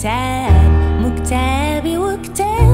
كتاب مكتابي وكتاب